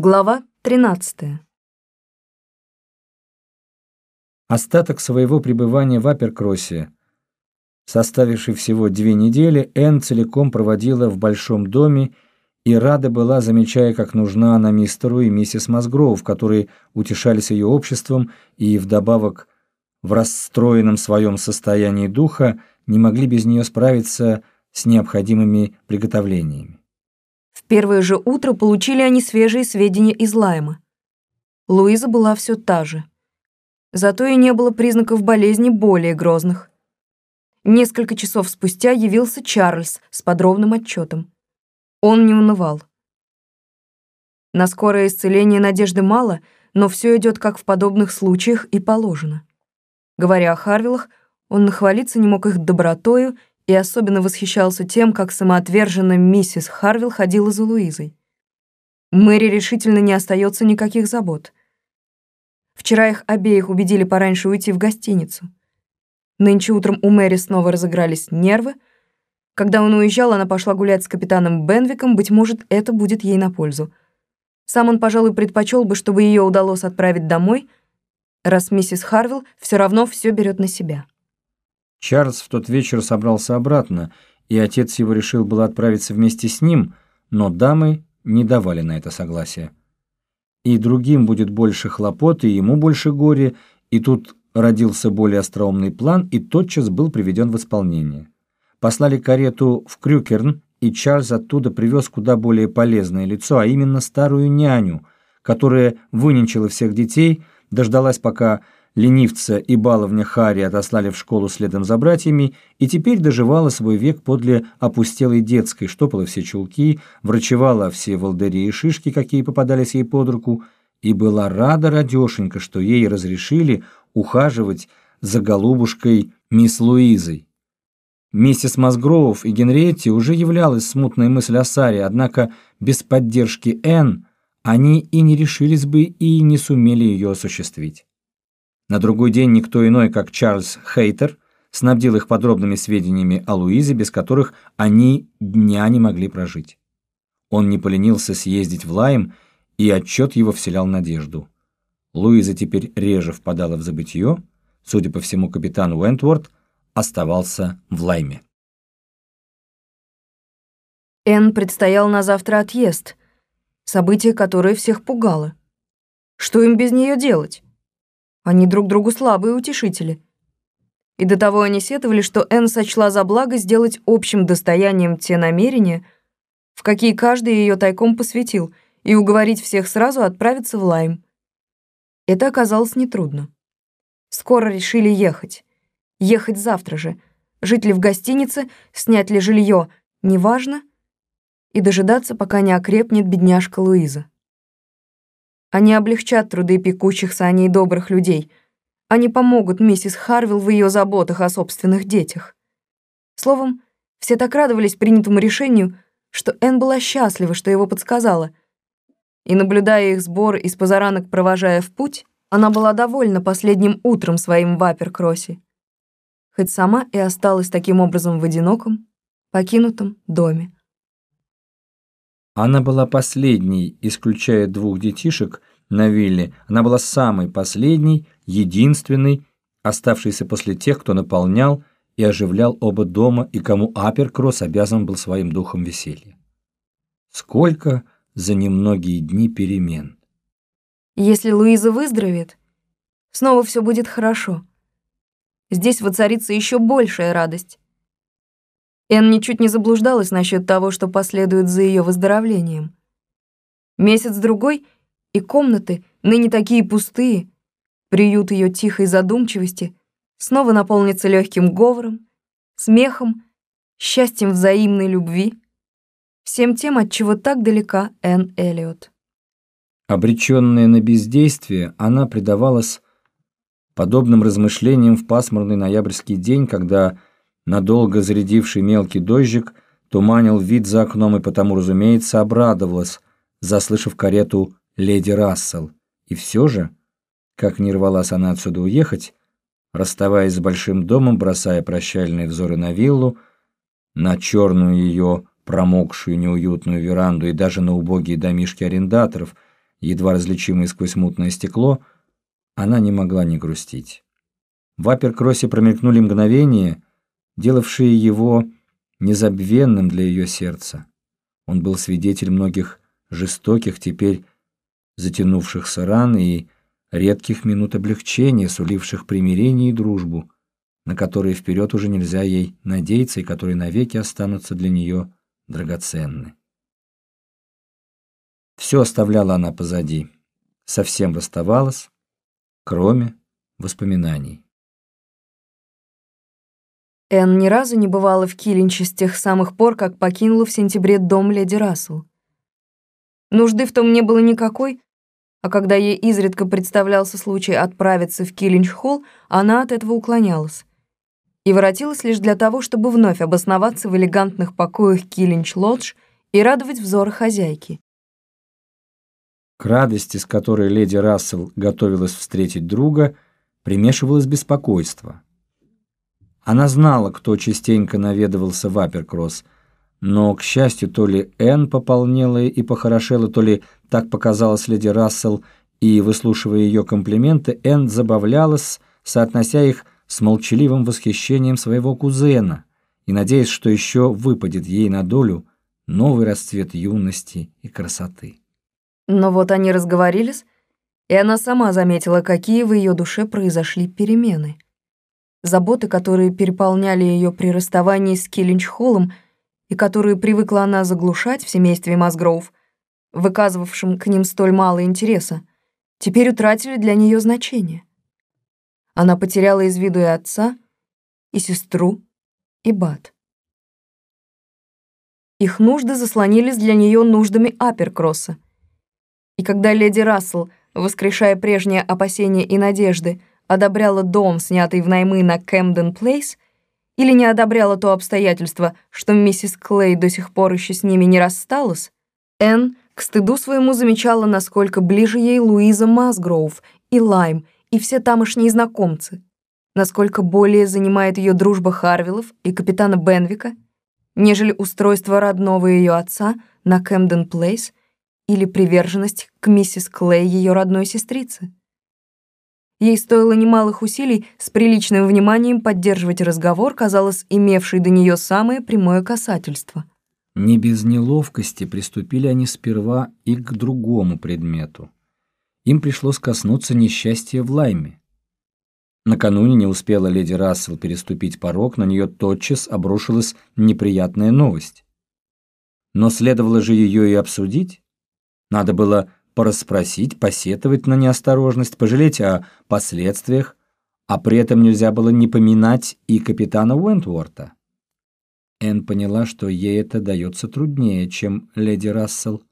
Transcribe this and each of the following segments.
Глава 13. Остаток своего пребывания в Аперкроссе, составивший всего две недели, Энн целиком проводила в большом доме и рада была, замечая, как нужна она мистеру и миссис Мазгроув, которые утешались ее обществом и вдобавок в расстроенном своем состоянии духа не могли без нее справиться с необходимыми приготовлениями. Первое же утро получили они свежие сведения из Лайма. Луиза была все та же. Зато и не было признаков болезни более грозных. Несколько часов спустя явился Чарльз с подробным отчетом. Он не унывал. На скорое исцеление надежды мало, но все идет как в подобных случаях и положено. Говоря о Харвиллах, он нахвалиться не мог их добротою и особенно восхищался тем, как самоотверженно миссис Харвилл ходила за Луизой. Мэри решительно не остается никаких забот. Вчера их обеих убедили пораньше уйти в гостиницу. Нынче утром у Мэри снова разыгрались нервы. Когда он уезжал, она пошла гулять с капитаном Бенвиком, быть может, это будет ей на пользу. Сам он, пожалуй, предпочел бы, чтобы ее удалось отправить домой, раз миссис Харвилл все равно все берет на себя. Чарльз в тот вечер собрался обратно, и отец его решил было отправиться вместе с ним, но дамы не давали на это согласия. И другим будет больше хлопот, и ему больше горе, и тут родился более остроумный план, и тотчас был приведен в исполнение. Послали карету в Крюкерн, и Чарльз оттуда привез куда более полезное лицо, а именно старую няню, которая выненчила всех детей, дождалась, пока ленивца и баловня Хари отослали в школу следом за братьями, и теперь доживала свой век подле опустелой детской, штопала все чулки, врачевала все волдыри и шишки, какие попадались ей под руку, и была рада радешенька, что ей разрешили ухаживать за голубушкой мисс Луизой. Миссис Мазгроув и Генриетти уже являлась смутная мысль о Саре, однако без поддержки Энн они и не решились бы и не сумели ее осуществить. На другой день никто иной, как Чарльз Хейтер, снабдил их подробными сведениями о Луизе, без которых они дня не могли прожить. Он не поленился съездить в Лайм, и отчет его вселял надежду. Луиза теперь реже впадала в забытье, судя по всему, капитан Уэнтворд оставался в Лайме. Энн предстоял на завтра отъезд, событие, которое всех пугало. Что им без нее делать? Они друг другу слабые утешители. И до того они сетовали, что Энн сочла за благо сделать общим достоянием те намерения, в какие каждый ее тайком посвятил, и уговорить всех сразу отправиться в Лайм. Это оказалось нетрудно. Скоро решили ехать. Ехать завтра же. Жить ли в гостинице, снять ли жилье, неважно. И дожидаться, пока не окрепнет бедняжка Луиза. Они облегчат труды пекущихся о ней добрых людей. Они помогут миссис Харвилл в ее заботах о собственных детях. Словом, все так радовались принятому решению, что Энн была счастлива, что его подсказала. И, наблюдая их сбор и с позаранок провожая в путь, она была довольна последним утром своим в Аперкроссе. Хоть сама и осталась таким образом в одиноком, покинутом доме. Она была последней, исключая двух детишек на вилле. Она была самой последней, единственной, оставшейся после тех, кто наполнял и оживлял оба дома и кому Аперкросс обязан был своим духом веселья. Сколько за немногие дни перемен. Если Луиза выздоровеет, снова все будет хорошо. Здесь воцарится еще большая радость. Эн ничуть не заблуждалась насчет того, что последует за ее выздоровлением. Месяц-другой, и комнаты, ныне такие пустые, приют ее тихой задумчивости, снова наполнится легким говором, смехом, счастьем взаимной любви, всем тем, от чего так далека Энн Эллиот. Обреченная на бездействие, она предавалась подобным размышлениям в пасмурный ноябрьский день, когда надолго зарядивший мелкий дождик туманил вид за окном и потому, разумеется, обрадовалась, заслышав карету леди Рассел. И все же, как не рвалась она отсюда уехать, расставаясь с большим домом, бросая прощальные взоры на виллу, на черную ее промокшую неуютную веранду и даже на убогие домишки арендаторов, едва различимые сквозь мутное стекло, она не могла не грустить. В Аперкроссе промелькнули мгновения, делавшие его незабвенным для ее сердца. Он был свидетель многих жестоких, теперь затянувшихся ран и редких минут облегчения, суливших примирение и дружбу, на которые вперед уже нельзя ей надеяться и которые навеки останутся для нее драгоценны. Все оставляла она позади, совсем расставалась, кроме воспоминаний. Энн ни разу не бывала в Киллинче с тех самых пор, как покинула в сентябре дом леди Рассел. Нужды в том не было никакой, а когда ей изредка представлялся случай отправиться в Киллинч-холл, она от этого уклонялась. И воротилась лишь для того, чтобы вновь обосноваться в элегантных покоях Киллинч-лодж и радовать взоры хозяйки. К радости, с которой леди Рассел готовилась встретить друга, примешивалось беспокойство. Она знала, кто частенько наведывался в Аперкросс, но, к счастью, то ли Энн пополнела и похорошела, то ли так показалось леди Рассел, и, выслушивая ее комплименты, Энн забавлялась, соотнося их с молчаливым восхищением своего кузена и надеясь, что еще выпадет ей на долю новый расцвет юности и красоты. Но вот они разговорились, и она сама заметила, какие в ее душе произошли перемены — заботы, которые переполняли ее при расставании с Киллинч-Холлом и которые привыкла она заглушать в семействе Масгроув, выказывавшим к ним столь мало интереса, теперь утратили для нее значение. Она потеряла из виду и отца, и сестру, и Бат. Их нужды заслонились для нее нуждами Аперкросса. И когда леди Рассел, воскрешая прежние опасения и надежды, одобряла дом, снятый в наймы на Кэмден Плейс, или не одобряла то обстоятельство, что миссис Клей до сих пор еще с ними не рассталась, Энн к стыду своему замечала, насколько ближе ей Луиза Масгроув и Лайм и все тамошние знакомцы, насколько более занимает ее дружба Харвиллов и капитана Бенвика, нежели устройство родного ее отца на Кэмден Плейс или приверженность к миссис Клей ее родной сестрицы. Ей стоило немалых усилий с приличным вниманием поддерживать разговор, казалось, имевший до нее самое прямое касательство. Не без неловкости приступили они сперва и к другому предмету. Им пришлось коснуться несчастья в Лайме. Накануне не успела леди Рассел переступить порог, на нее тотчас обрушилась неприятная новость. Но следовало же ее и обсудить. Надо было порасспросить, посетовать на неосторожность, пожалеть о последствиях, а при этом нельзя было не поминать и капитана Уэнтворта. Энн поняла, что ей это дается труднее, чем леди Рассел.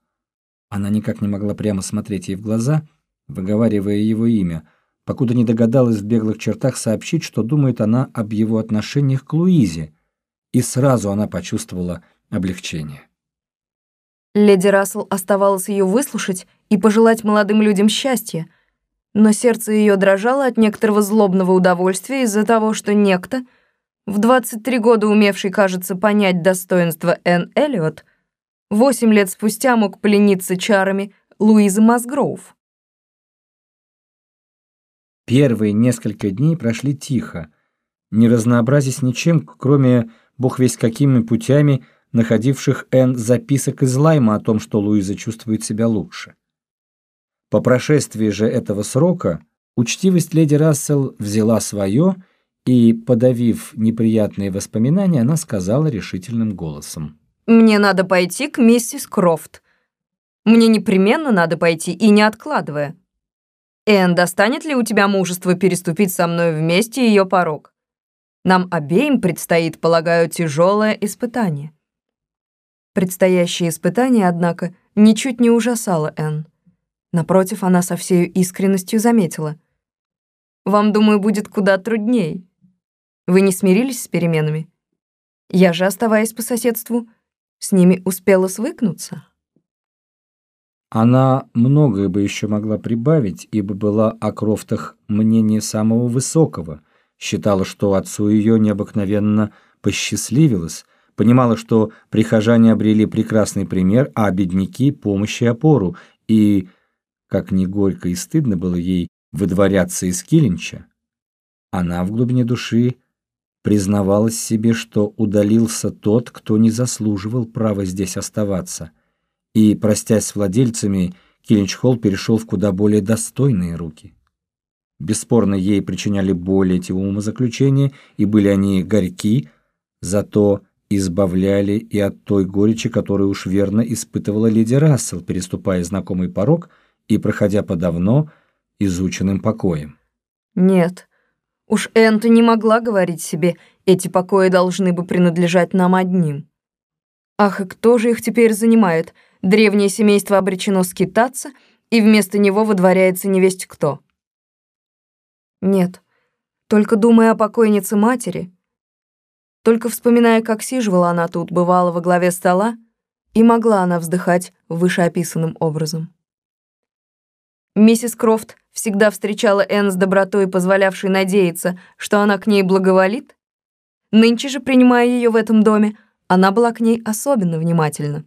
Она никак не могла прямо смотреть ей в глаза, выговаривая его имя, покуда не догадалась в беглых чертах сообщить, что думает она об его отношениях к Луизе, и сразу она почувствовала облегчение. Леди Рассел оставалось ее выслушать и пожелать молодым людям счастья, но сердце ее дрожало от некоторого злобного удовольствия из-за того, что некто, в 23 года умевший, кажется, понять достоинство Энн Эллиот, восемь лет спустя мог плениться чарами Луизы Масгроув. Первые несколько дней прошли тихо, не разнообразясь ничем, кроме бог весь какими путями – находивших Энн записок из Лайма о том, что Луиза чувствует себя лучше. По прошествии же этого срока учтивость леди Рассел взяла свое, и, подавив неприятные воспоминания, она сказала решительным голосом. «Мне надо пойти к миссис Крофт. Мне непременно надо пойти, и не откладывая. Энн, достанет ли у тебя мужество переступить со мной вместе ее порог? Нам обеим предстоит, полагаю, тяжелое испытание». Предстоящее испытание, однако, ничуть не ужасало Энн. Напротив, она со всей искренностью заметила. «Вам, думаю, будет куда трудней. Вы не смирились с переменами? Я же, оставаясь по соседству, с ними успела свыкнуться». Она многое бы еще могла прибавить, ибо была о Крофтах мнение самого высокого, считала, что отцу ее необыкновенно посчастливилось, понимала, что прихожане обрели прекрасный пример, а бедняки — помощь и опору, и как ни горько и стыдно было ей выдворяться из Килинча, она в глубине души признавалась себе, что удалился тот, кто не заслуживал права здесь оставаться, и, простясь с владельцами, Килинч-Холл перешел в куда более достойные руки. Бесспорно, ей причиняли боль эти умозаключения, и были они горьки, зато избавляли и от той горечи, которую уж верно испытывала леди Рассел, переступая знакомый порог и проходя по давно изученным покоям. Нет, уж Энта не могла говорить себе, эти покои должны бы принадлежать нам одним. Ах, и кто же их теперь занимает? Древнее семейство обречено скитаться, и вместо него выдворяется невесть кто. Нет, только думая о покойнице матери, только вспоминая, как сиживала она тут, бывала во главе стола, и могла она вздыхать вышеописанным образом. Миссис Крофт всегда встречала Энн с добротой, позволявшей надеяться, что она к ней благоволит. Нынче же, принимая ее в этом доме, она была к ней особенно внимательна.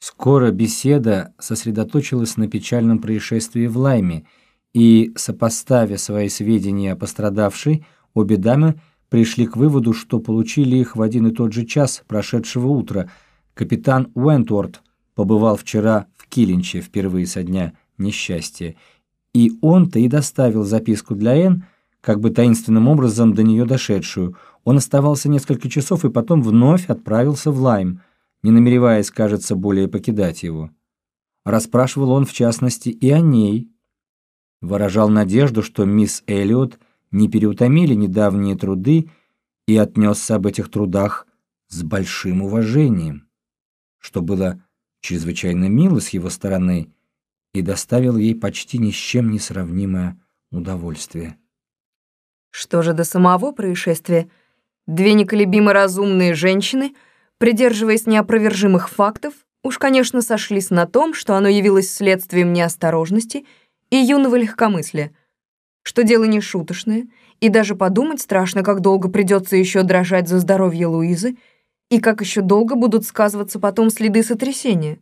Скоро беседа сосредоточилась на печальном происшествии в Лайме — и, сопоставя свои сведения о пострадавшей, обе дамы пришли к выводу, что получили их в один и тот же час прошедшего утра. Капитан Уэнтворд побывал вчера в Килинче впервые со дня несчастья, и он-то и доставил записку для Энн, как бы таинственным образом до нее дошедшую. Он оставался несколько часов и потом вновь отправился в Лайм, не намереваясь, кажется, более покидать его. Расспрашивал он, в частности, и о ней, выражал надежду, что мисс Эллиот не переутомили недавние труды и отнесся об этих трудах с большим уважением, что было чрезвычайно мило с его стороны и доставил ей почти ни с чем не сравнимое удовольствие. Что же до самого происшествия? Две неколебимо разумные женщины, придерживаясь неопровержимых фактов, уж, конечно, сошлись на том, что оно явилось следствием неосторожности — и юного легкомыслия, что дело не шуточное, и даже подумать страшно, как долго придется еще дрожать за здоровье Луизы, и как еще долго будут сказываться потом следы сотрясения.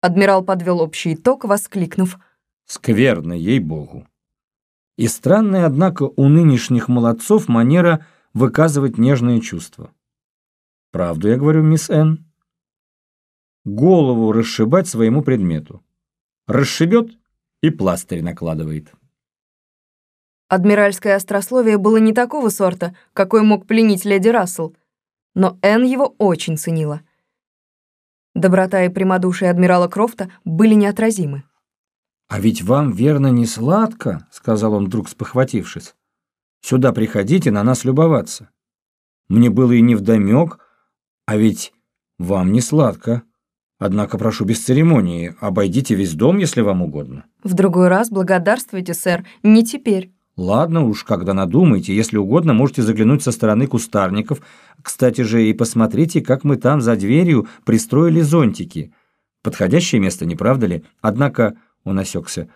Адмирал подвел общий итог, воскликнув «Скверно, ей-богу». И странная, однако, у нынешних молодцов манера выказывать нежные чувства. Правду я говорю, мисс Н. Голову расшибать своему предмету. Расшибет и пластырь накладывает. Адмиральское острословие было не такого сорта, какой мог пленить леди Рассел, но Энн его очень ценила. Доброта и прямодушие адмирала Крофта были неотразимы. «А ведь вам, верно, не сладко», — сказал он вдруг спохватившись. «Сюда приходите на нас любоваться. Мне было и невдомёк, а ведь вам не сладко». Однако прошу без церемонии, обойдите весь дом, если вам угодно. В другой раз благодарствуйте, сэр, не теперь. Ладно уж, когда надумаете, если угодно, можете заглянуть со стороны кустарников. Кстати же, и посмотрите, как мы там за дверью пристроили зонтики. Подходящее место, не правда ли? Однако он осекся.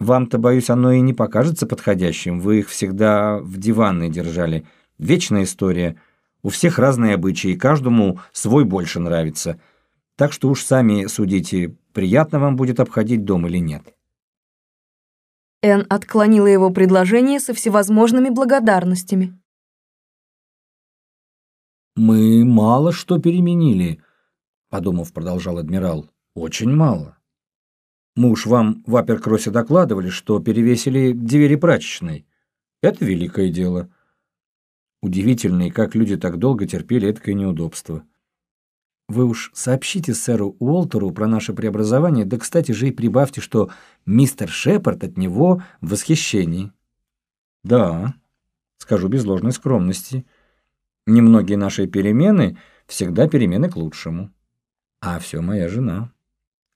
Вам-то, боюсь, оно и не покажется подходящим. Вы их всегда в диванной держали. Вечная история. У всех разные обычаи, каждому свой больше нравится. Так что уж сами судите, приятно вам будет обходить дом или нет. Эн отклонила его предложение со всевозможными благодарностями. «Мы мало что переменили», — подумав, продолжал адмирал. «Очень мало. Мы уж вам в Аперкроссе докладывали, что перевесили двери прачечной. Это великое дело. Удивительно, как люди так долго терпели это неудобство. Вы уж сообщите сэру Уолтеру про наше преобразование, да, кстати же, и прибавьте, что мистер Шепард от него в восхищении. Да, скажу без ложной скромности. Немногие наши перемены всегда перемены к лучшему. А все моя жена.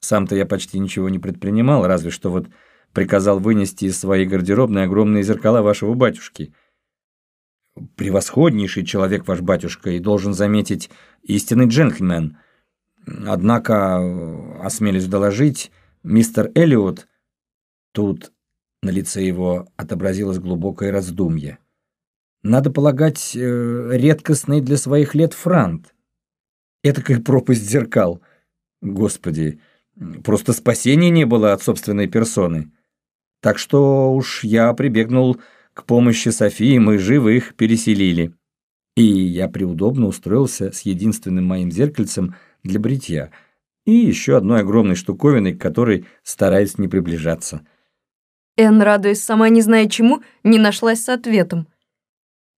Сам-то я почти ничего не предпринимал, разве что вот приказал вынести из своей гардеробной огромные зеркала вашего батюшки — превосходнейший человек ваш батюшка и должен заметить истинный джентльмен. Однако, осмелюсь доложить, мистер Эллиот, тут на лице его отобразилось глубокое раздумье. Надо полагать, э, редкостный для своих лет франт. Этакая пропасть зеркал. Господи, Просто спасения не было от собственной персоны. Так что уж я прибегнул к помощи Софии, мы живо их переселили. И я приудобно устроился с единственным моим зеркальцем для бритья и еще одной огромной штуковиной, к которой стараюсь не приближаться. Энн, радуясь сама не зная чему, не нашлась с ответом.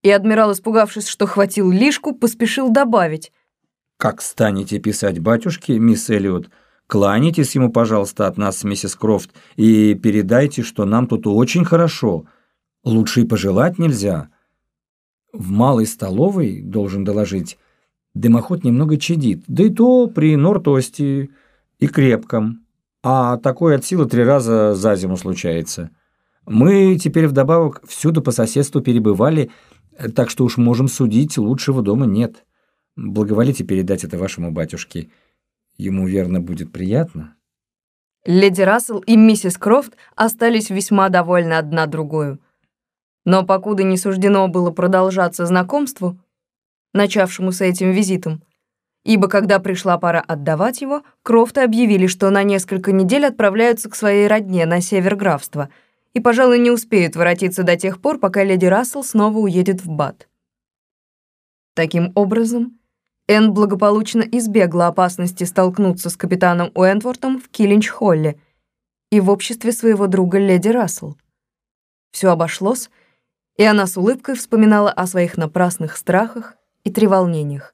И адмирал, испугавшись, что хватил лишку, поспешил добавить. «Как станете писать батюшке, мисс Эллиот, кланяйтесь ему, пожалуйста, от нас, миссис Крофт, и передайте, что нам тут очень хорошо. Лучше и пожелать нельзя. В малой столовой, должен доложить, дымоход немного чадит, да и то при нортосте и крепком а такое от силы три раза за зиму случается. Мы теперь вдобавок всюду по соседству перебывали, так что уж можем судить, лучшего дома нет. Благоволите передать это вашему батюшке. Ему, верно, будет приятно». Леди Рассел и миссис Крофт остались весьма довольны одна другую. Но покуда не суждено было продолжаться знакомству, начавшемуся этим визитом, ибо когда пришла пора отдавать его, Крофты объявили, что на несколько недель отправляются к своей родне на север графства и, пожалуй, не успеют воротиться до тех пор, пока леди Рассел снова уедет в Бат. Таким образом, Энн благополучно избегла опасности столкнуться с капитаном Уэнтвортом в Киллинч-Холле и в обществе своего друга леди Рассел. Все обошлось, и она с улыбкой вспоминала о своих напрасных страхах и треволнениях.